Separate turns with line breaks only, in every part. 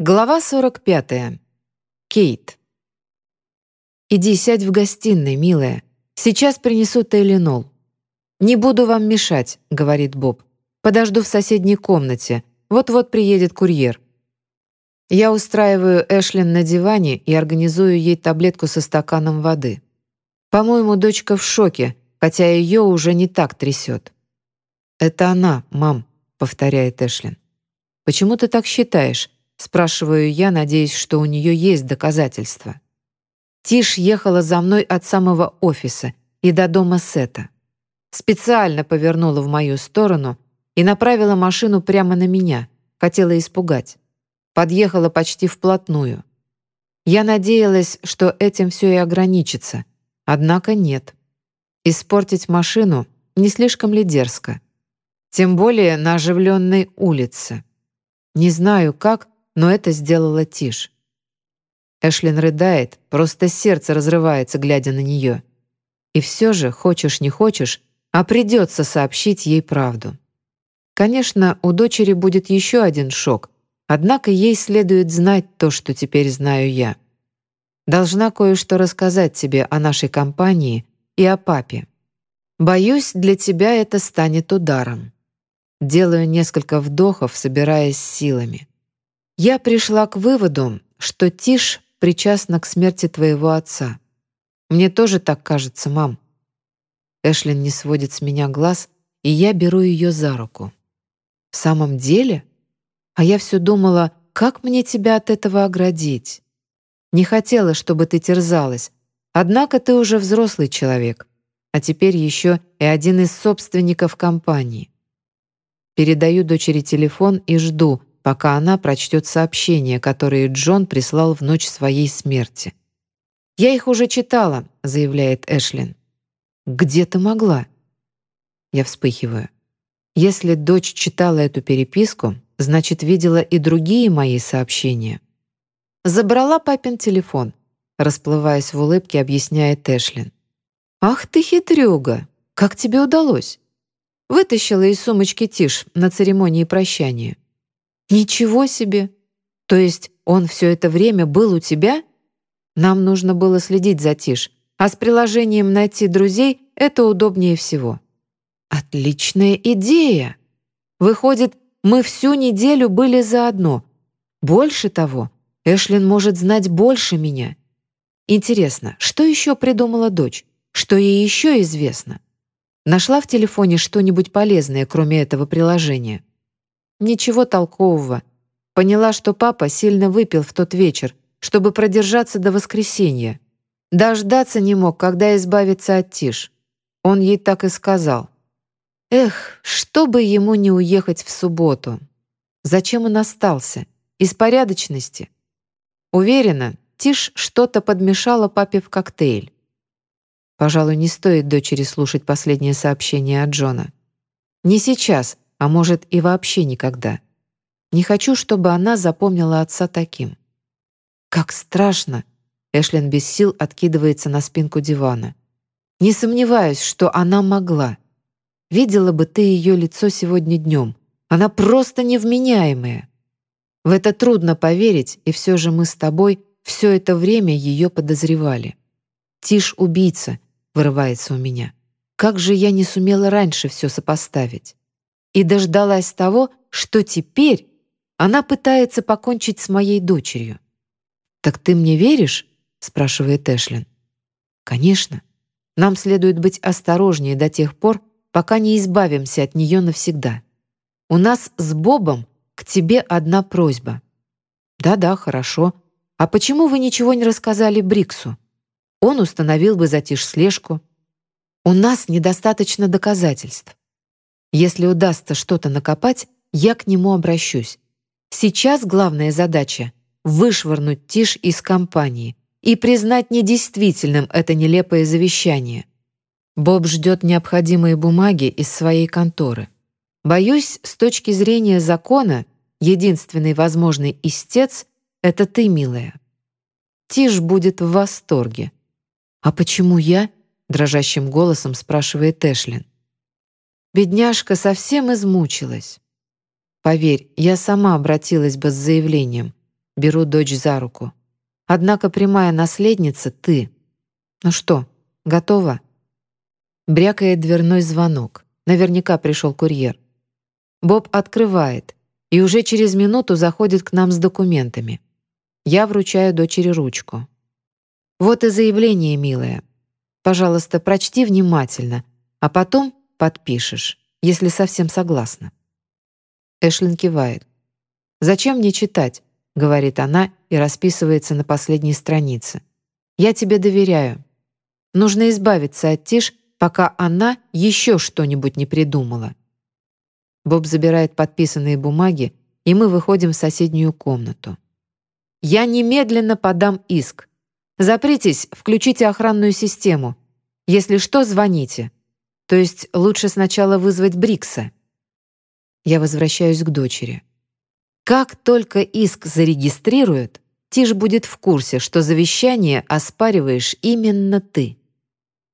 Глава 45. Кейт. «Иди сядь в гостиной, милая. Сейчас принесу Тейлинол». «Не буду вам мешать», — говорит Боб. «Подожду в соседней комнате. Вот-вот приедет курьер». Я устраиваю Эшлин на диване и организую ей таблетку со стаканом воды. По-моему, дочка в шоке, хотя ее уже не так трясет. «Это она, мам», — повторяет Эшлин. «Почему ты так считаешь?» — спрашиваю я, надеясь, что у нее есть доказательства. Тиш ехала за мной от самого офиса и до дома Сета. Специально повернула в мою сторону и направила машину прямо на меня, хотела испугать. Подъехала почти вплотную. Я надеялась, что этим все и ограничится, однако нет. Испортить машину не слишком ли дерзко? Тем более на оживленной улице. Не знаю как, но это сделала Тиш. Эшлин рыдает, просто сердце разрывается, глядя на нее. И все же, хочешь не хочешь, а придется сообщить ей правду. Конечно, у дочери будет еще один шок, однако ей следует знать то, что теперь знаю я. Должна кое-что рассказать тебе о нашей компании и о папе. Боюсь, для тебя это станет ударом. Делаю несколько вдохов, собираясь силами. Я пришла к выводу, что Тиш причастна к смерти твоего отца. Мне тоже так кажется, мам». Эшлин не сводит с меня глаз, и я беру ее за руку. «В самом деле? А я все думала, как мне тебя от этого оградить? Не хотела, чтобы ты терзалась, однако ты уже взрослый человек, а теперь еще и один из собственников компании. Передаю дочери телефон и жду, пока она прочтет сообщения, которые Джон прислал в ночь своей смерти. «Я их уже читала», — заявляет Эшлин. «Где ты могла?» Я вспыхиваю. Если дочь читала эту переписку, значит, видела и другие мои сообщения. Забрала папин телефон, расплываясь в улыбке, объясняет Эшлин. «Ах ты хитрюга! Как тебе удалось?» Вытащила из сумочки Тиш на церемонии прощания. «Ничего себе! То есть он все это время был у тебя?» Нам нужно было следить за Тиш, а с приложением «Найти друзей» это удобнее всего. Отличная идея! Выходит, мы всю неделю были заодно. Больше того, Эшлин может знать больше меня. Интересно, что еще придумала дочь? Что ей еще известно? Нашла в телефоне что-нибудь полезное, кроме этого приложения? Ничего толкового. Поняла, что папа сильно выпил в тот вечер, чтобы продержаться до воскресенья. Дождаться не мог, когда избавиться от Тиш. Он ей так и сказал. Эх, чтобы ему не уехать в субботу. Зачем он остался? Из порядочности? Уверена, Тиш что-то подмешала папе в коктейль. Пожалуй, не стоит дочери слушать последнее сообщение от Джона. Не сейчас, а может и вообще никогда. Не хочу, чтобы она запомнила отца таким. Как страшно! Эшлин без сил откидывается на спинку дивана. Не сомневаюсь, что она могла. Видела бы ты ее лицо сегодня днем. Она просто невменяемая. В это трудно поверить, и все же мы с тобой все это время ее подозревали. Тишь убийца, вырывается у меня. Как же я не сумела раньше все сопоставить? И дождалась того, что теперь она пытается покончить с моей дочерью. «Так ты мне веришь?» — спрашивает Эшлин. «Конечно. Нам следует быть осторожнее до тех пор, пока не избавимся от нее навсегда. У нас с Бобом к тебе одна просьба». «Да-да, хорошо. А почему вы ничего не рассказали Бриксу? Он установил бы затишь слежку. У нас недостаточно доказательств. Если удастся что-то накопать, я к нему обращусь. Сейчас главная задача — вышвырнуть Тиш из компании и признать недействительным это нелепое завещание. Боб ждет необходимые бумаги из своей конторы. Боюсь, с точки зрения закона, единственный возможный истец — это ты, милая. Тиш будет в восторге. «А почему я?» — дрожащим голосом спрашивает Эшлин. Бедняжка совсем измучилась. Поверь, я сама обратилась бы с заявлением. Беру дочь за руку. Однако прямая наследница — ты. Ну что, готова? Брякает дверной звонок. Наверняка пришел курьер. Боб открывает и уже через минуту заходит к нам с документами. Я вручаю дочери ручку. «Вот и заявление, милая. Пожалуйста, прочти внимательно, а потом подпишешь, если совсем согласна». Эшлин кивает. «Зачем мне читать?» — говорит она и расписывается на последней странице. «Я тебе доверяю. Нужно избавиться от Тиш, пока она еще что-нибудь не придумала». Боб забирает подписанные бумаги, и мы выходим в соседнюю комнату. «Я немедленно подам иск. Запритесь, включите охранную систему. Если что, звоните. То есть лучше сначала вызвать Брикса». Я возвращаюсь к дочери. Как только иск зарегистрируют, Тиш будет в курсе, что завещание оспариваешь именно ты.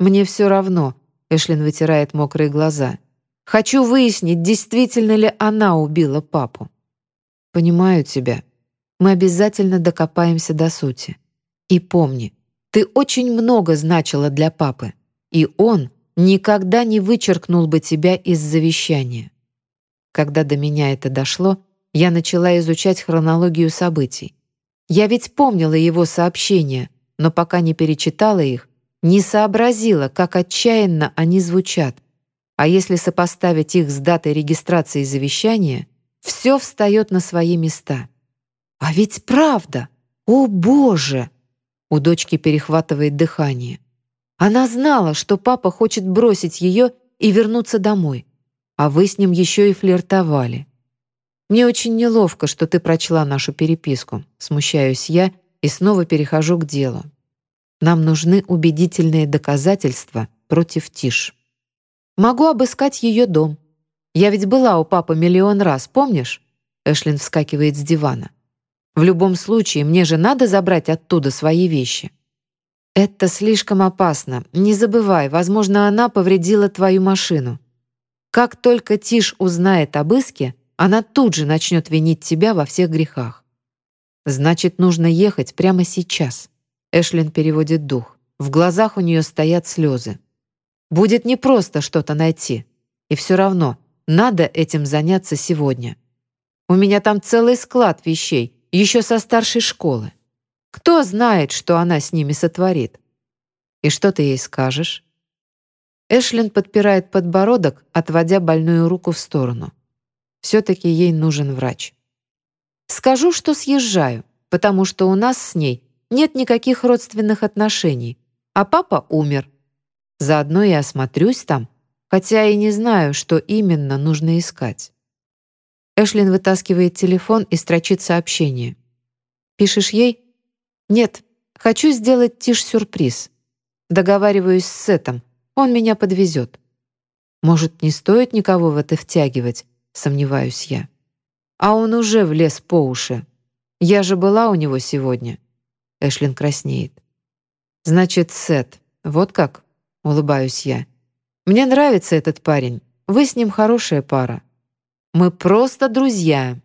«Мне все равно», — Эшлин вытирает мокрые глаза. Хочу выяснить, действительно ли она убила папу. Понимаю тебя. Мы обязательно докопаемся до сути. И помни, ты очень много значила для папы, и он никогда не вычеркнул бы тебя из завещания. Когда до меня это дошло, я начала изучать хронологию событий. Я ведь помнила его сообщения, но пока не перечитала их, не сообразила, как отчаянно они звучат. А если сопоставить их с датой регистрации завещания, все встает на свои места. А ведь правда! О, Боже! У дочки перехватывает дыхание. Она знала, что папа хочет бросить ее и вернуться домой. А вы с ним еще и флиртовали. Мне очень неловко, что ты прочла нашу переписку. Смущаюсь я и снова перехожу к делу. Нам нужны убедительные доказательства против Тиш. Могу обыскать ее дом. Я ведь была у папы миллион раз, помнишь?» Эшлин вскакивает с дивана. «В любом случае, мне же надо забрать оттуда свои вещи». «Это слишком опасно. Не забывай, возможно, она повредила твою машину. Как только Тиш узнает об иске, она тут же начнет винить тебя во всех грехах. Значит, нужно ехать прямо сейчас». Эшлин переводит дух. В глазах у нее стоят слезы. Будет непросто что-то найти. И все равно надо этим заняться сегодня. У меня там целый склад вещей, еще со старшей школы. Кто знает, что она с ними сотворит? И что ты ей скажешь? Эшлин подпирает подбородок, отводя больную руку в сторону. Все-таки ей нужен врач. Скажу, что съезжаю, потому что у нас с ней нет никаких родственных отношений, а папа умер, Заодно и осмотрюсь там, хотя и не знаю, что именно нужно искать. Эшлин вытаскивает телефон и строчит сообщение. «Пишешь ей?» «Нет, хочу сделать Тиш-сюрприз. Договариваюсь с Сетом, он меня подвезет». «Может, не стоит никого в это втягивать?» — сомневаюсь я. «А он уже влез по уши. Я же была у него сегодня». Эшлин краснеет. «Значит, Сет. Вот как?» — улыбаюсь я. «Мне нравится этот парень. Вы с ним хорошая пара. Мы просто друзья».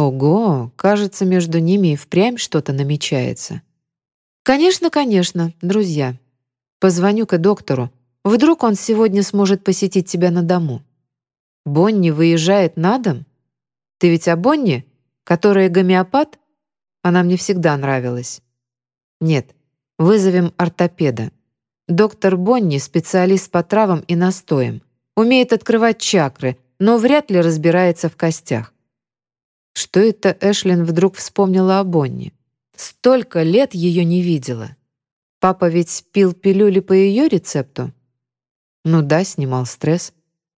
Ого, кажется, между ними и впрямь что-то намечается. «Конечно, конечно, друзья. Позвоню-ка доктору. Вдруг он сегодня сможет посетить тебя на дому. Бонни выезжает на дом? Ты ведь о Бонни, которая гомеопат? Она мне всегда нравилась. Нет, вызовем ортопеда. Доктор Бонни — специалист по травам и настоям. Умеет открывать чакры, но вряд ли разбирается в костях. Что это Эшлин вдруг вспомнила о Бонни? Столько лет ее не видела. Папа ведь пил пилюли по ее рецепту? Ну да, снимал стресс.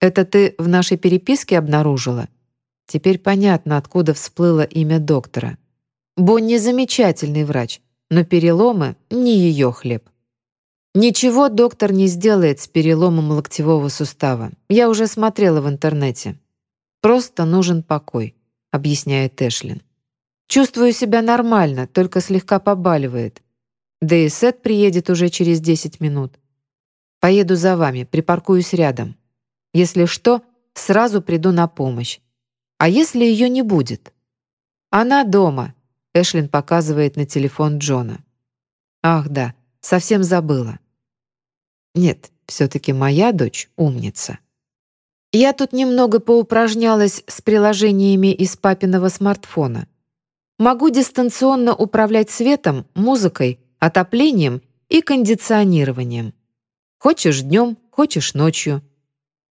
Это ты в нашей переписке обнаружила? Теперь понятно, откуда всплыло имя доктора. Бонни замечательный врач, но переломы — не ее хлеб. Ничего доктор не сделает с переломом локтевого сустава. Я уже смотрела в интернете. Просто нужен покой, объясняет Эшлин. Чувствую себя нормально, только слегка побаливает. Да и Сет приедет уже через 10 минут. Поеду за вами, припаркуюсь рядом. Если что, сразу приду на помощь. А если ее не будет? Она дома. Эшлин показывает на телефон Джона. Ах да, совсем забыла. Нет, все-таки моя дочь умница. Я тут немного поупражнялась с приложениями из папиного смартфона. Могу дистанционно управлять светом, музыкой, отоплением и кондиционированием. Хочешь днем, хочешь ночью.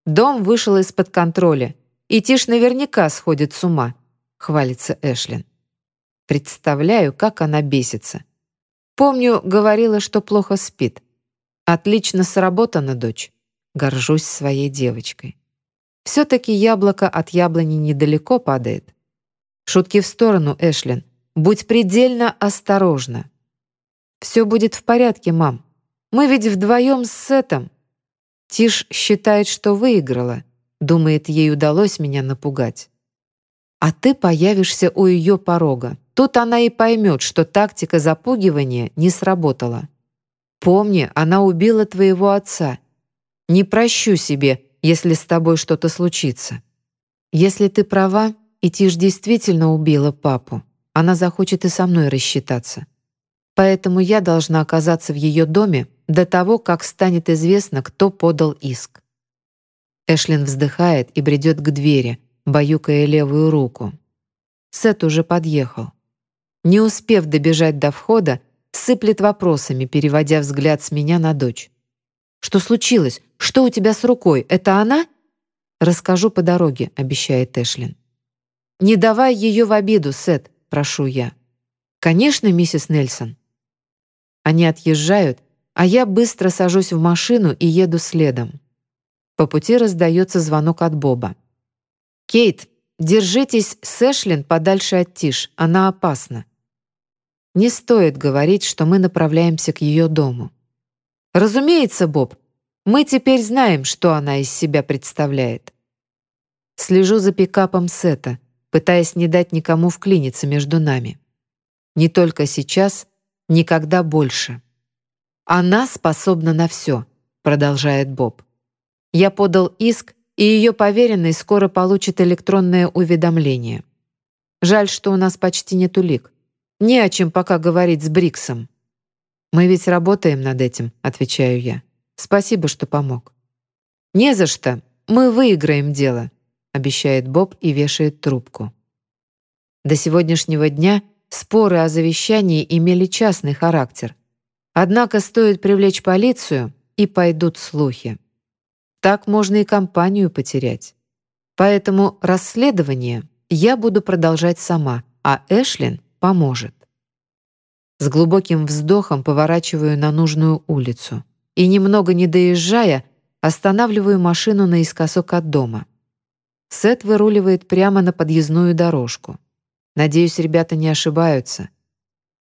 Дом вышел из-под контроля, и Тиш наверняка сходит с ума, хвалится Эшлин. Представляю, как она бесится. Помню, говорила, что плохо спит. Отлично сработана, дочь. Горжусь своей девочкой. Все-таки яблоко от яблони недалеко падает. Шутки в сторону, Эшлин. Будь предельно осторожна. Все будет в порядке, мам. Мы ведь вдвоем с Сетом. Тиш считает, что выиграла. Думает, ей удалось меня напугать. А ты появишься у ее порога. Тут она и поймет, что тактика запугивания не сработала. Помни, она убила твоего отца. Не прощу себе, если с тобой что-то случится. Если ты права, и Тиш действительно убила папу, она захочет и со мной рассчитаться. Поэтому я должна оказаться в ее доме до того, как станет известно, кто подал иск. Эшлин вздыхает и бредет к двери, баюкая левую руку. Сет уже подъехал. Не успев добежать до входа, сыплет вопросами, переводя взгляд с меня на дочь. «Что случилось? Что у тебя с рукой? Это она?» «Расскажу по дороге», — обещает Эшлин. «Не давай ее в обиду, Сет», — прошу я. «Конечно, миссис Нельсон». Они отъезжают, а я быстро сажусь в машину и еду следом. По пути раздается звонок от Боба. «Кейт, держитесь с Эшлин подальше от Тиш, она опасна». Не стоит говорить, что мы направляемся к ее дому. Разумеется, Боб, мы теперь знаем, что она из себя представляет. Слежу за пикапом Сета, пытаясь не дать никому вклиниться между нами. Не только сейчас, никогда больше. «Она способна на все», — продолжает Боб. «Я подал иск, и ее поверенный скоро получит электронное уведомление. Жаль, что у нас почти нет улик. Не о чем пока говорить с Бриксом». «Мы ведь работаем над этим», — отвечаю я. «Спасибо, что помог». «Не за что. Мы выиграем дело», — обещает Боб и вешает трубку. До сегодняшнего дня споры о завещании имели частный характер. Однако стоит привлечь полицию, и пойдут слухи. Так можно и компанию потерять. Поэтому расследование я буду продолжать сама, а Эшлин поможет. С глубоким вздохом поворачиваю на нужную улицу и, немного не доезжая, останавливаю машину наискосок от дома. Сет выруливает прямо на подъездную дорожку. Надеюсь, ребята не ошибаются.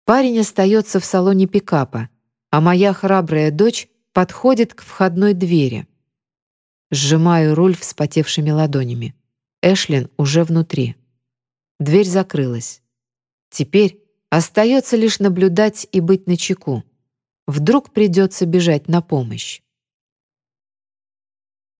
Парень остается в салоне пикапа, а моя храбрая дочь подходит к входной двери. Сжимаю руль вспотевшими ладонями. Эшлин уже внутри. Дверь закрылась. Теперь остается лишь наблюдать и быть начеку. Вдруг придется бежать на помощь.